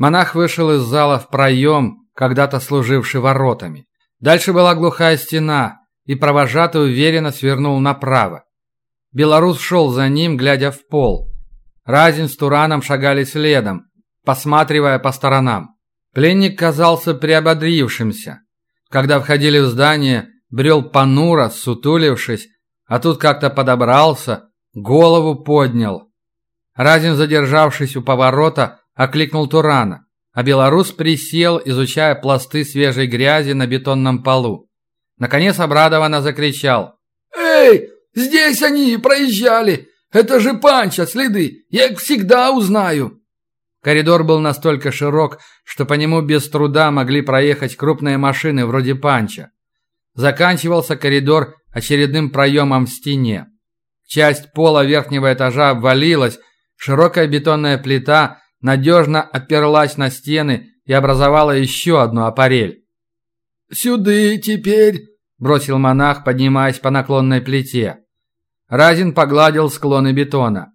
Монах вышел из зала в проем, когда-то служивший воротами. Дальше была глухая стена, и провожатый уверенно свернул направо. Белорус шел за ним, глядя в пол. Разин с Тураном шагали следом, посматривая по сторонам. Пленник казался приободрившимся. Когда входили в здание, брел понуро, сутулившись, а тут как-то подобрался, голову поднял. Разин, задержавшись у поворота, окликнул Турана, а белорус присел, изучая пласты свежей грязи на бетонном полу. Наконец обрадованно закричал. «Эй, здесь они проезжали! Это же Панча, следы! Я их всегда узнаю!» Коридор был настолько широк, что по нему без труда могли проехать крупные машины вроде Панча. Заканчивался коридор очередным проемом в стене. Часть пола верхнего этажа обвалилась, широкая бетонная плита надежно оперлась на стены и образовала еще одну аппарель. «Сюды теперь!» – бросил монах, поднимаясь по наклонной плите. Разин погладил склоны бетона.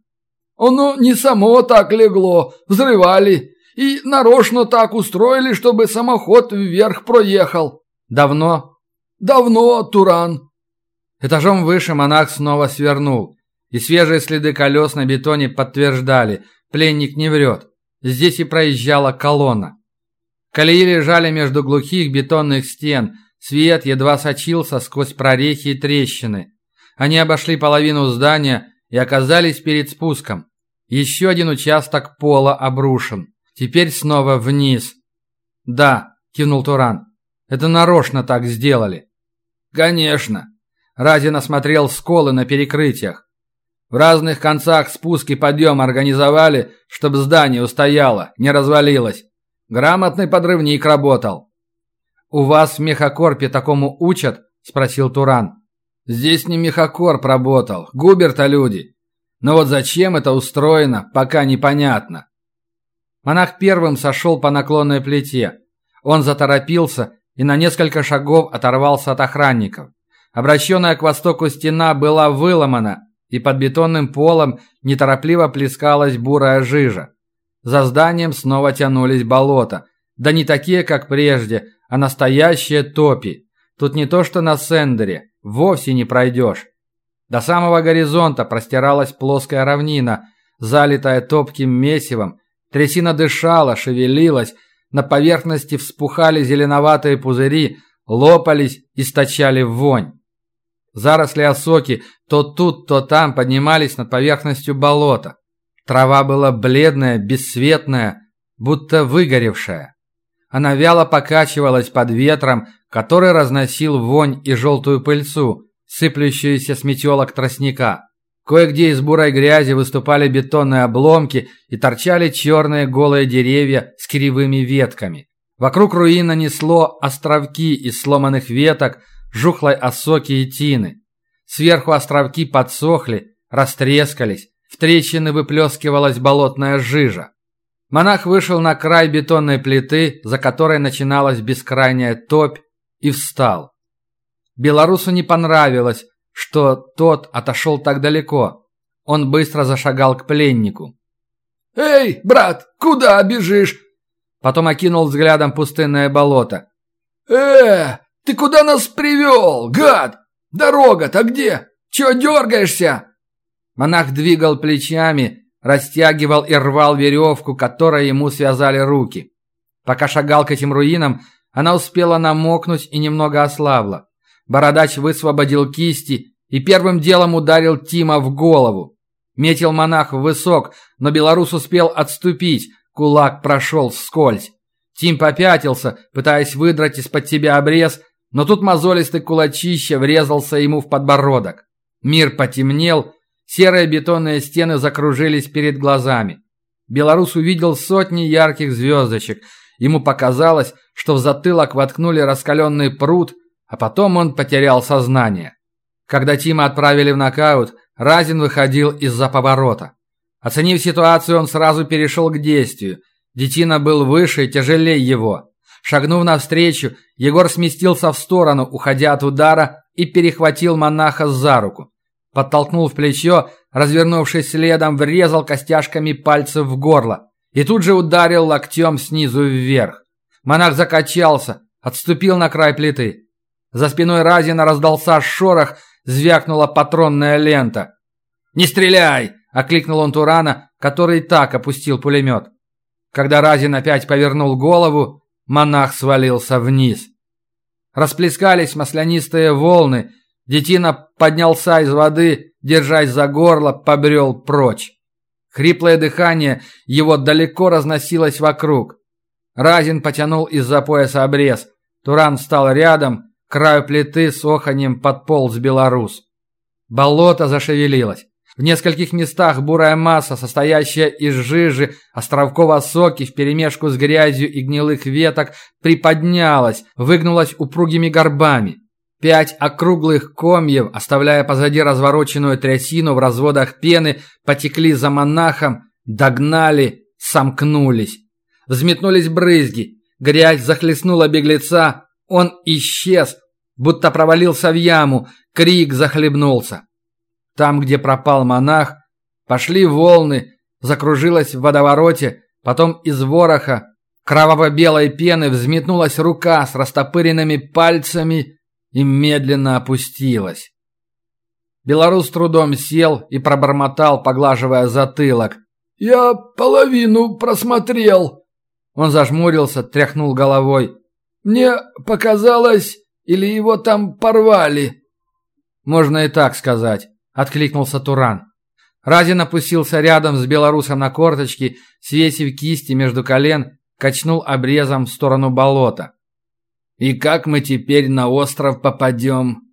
Оно не само так легло, взрывали. И нарочно так устроили, чтобы самоход вверх проехал. Давно? Давно, Туран. Этажом выше монах снова свернул. И свежие следы колес на бетоне подтверждали, пленник не врет. Здесь и проезжала колонна. Колеи лежали между глухих бетонных стен, свет едва сочился сквозь прорехи и трещины. Они обошли половину здания и оказались перед спуском. Еще один участок пола обрушен. Теперь снова вниз. «Да», – кивнул Туран. «Это нарочно так сделали». «Конечно». Разин осмотрел сколы на перекрытиях. В разных концах спуск и подъем организовали, чтобы здание устояло, не развалилось. Грамотный подрывник работал. «У вас в мехокорпе такому учат?» – спросил Туран. Здесь не мехокорп работал, Губерта люди. Но вот зачем это устроено, пока непонятно. Монах первым сошел по наклонной плите. Он заторопился и на несколько шагов оторвался от охранников. Обращенная к востоку стена была выломана, и под бетонным полом неторопливо плескалась бурая жижа. За зданием снова тянулись болота. Да не такие, как прежде, а настоящие топи. Тут не то, что на Сендере вовсе не пройдешь. До самого горизонта простиралась плоская равнина, залитая топким месивом. Трясина дышала, шевелилась, на поверхности вспухали зеленоватые пузыри, лопались, источали вонь. Заросли осоки то тут, то там поднимались над поверхностью болота. Трава была бледная, бесцветная, будто выгоревшая. Она вяло покачивалась под ветром, который разносил вонь и желтую пыльцу, сыплющуюся с метелок тростника. Кое-где из бурой грязи выступали бетонные обломки и торчали черные голые деревья с кривыми ветками. Вокруг руина несло островки из сломанных веток, жухлой осоки и тины. Сверху островки подсохли, растрескались, в трещины выплескивалась болотная жижа. Монах вышел на край бетонной плиты, за которой начиналась бескрайняя топь, и встал. Белорусу не понравилось, что тот отошел так далеко. Он быстро зашагал к пленнику. «Эй, брат, куда бежишь?» Потом окинул взглядом пустынное болото. «Э, ты куда нас привел, гад? Дорога-то где? Чего дергаешься?» Монах двигал плечами, растягивал и рвал веревку, которой ему связали руки. Пока шагал к этим руинам, она успела намокнуть и немного ослабла. Бородач высвободил кисти и первым делом ударил Тима в голову. Метил монах в высок, но белорус успел отступить, кулак прошел вскользь. Тим попятился, пытаясь выдрать из-под себя обрез, но тут мозолистый кулачище врезался ему в подбородок. Мир потемнел, Серые бетонные стены закружились перед глазами. Белорус увидел сотни ярких звездочек. Ему показалось, что в затылок воткнули раскаленный пруд, а потом он потерял сознание. Когда Тима отправили в нокаут, Разин выходил из-за поворота. Оценив ситуацию, он сразу перешел к действию. Детина был выше и тяжелее его. Шагнув навстречу, Егор сместился в сторону, уходя от удара, и перехватил монаха за руку. Подтолкнул в плечо, развернувшись следом, врезал костяшками пальцев в горло. и тут же ударил локтем снизу вверх. Монах закачался, отступил на край плиты. За спиной Разина раздался шорох, звякнула патронная лента. «Не стреляй!» – окликнул он Турана, который так опустил пулемет. Когда Разин опять повернул голову, монах свалился вниз. Расплескались маслянистые волны, детина поднялся из воды, держась за горло, побрел прочь. Хриплое дыхание его далеко разносилось вокруг. Разин потянул из-за пояса обрез. Туран встал рядом, к краю плиты с оханьем подполз белорус. Болото зашевелилось. В нескольких местах бурая масса, состоящая из жижи, островков соки вперемешку с грязью и гнилых веток, приподнялась, выгнулась упругими горбами. Пять округлых комьев, оставляя позади развороченную трясину в разводах пены, потекли за монахом, догнали, сомкнулись. Взметнулись брызги, грязь захлестнула беглеца, он исчез, будто провалился в яму, крик захлебнулся. Там, где пропал монах, пошли волны, закружилась в водовороте, потом из вороха, кроваво-белой пены взметнулась рука с растопыренными пальцами и медленно опустилась. Белорус трудом сел и пробормотал, поглаживая затылок. «Я половину просмотрел». Он зажмурился, тряхнул головой. «Мне показалось, или его там порвали?» «Можно и так сказать» откликнулся Туран. Разин опустился рядом с белорусом на корточки, свесив кисти между колен, качнул обрезом в сторону болота. «И как мы теперь на остров попадем?»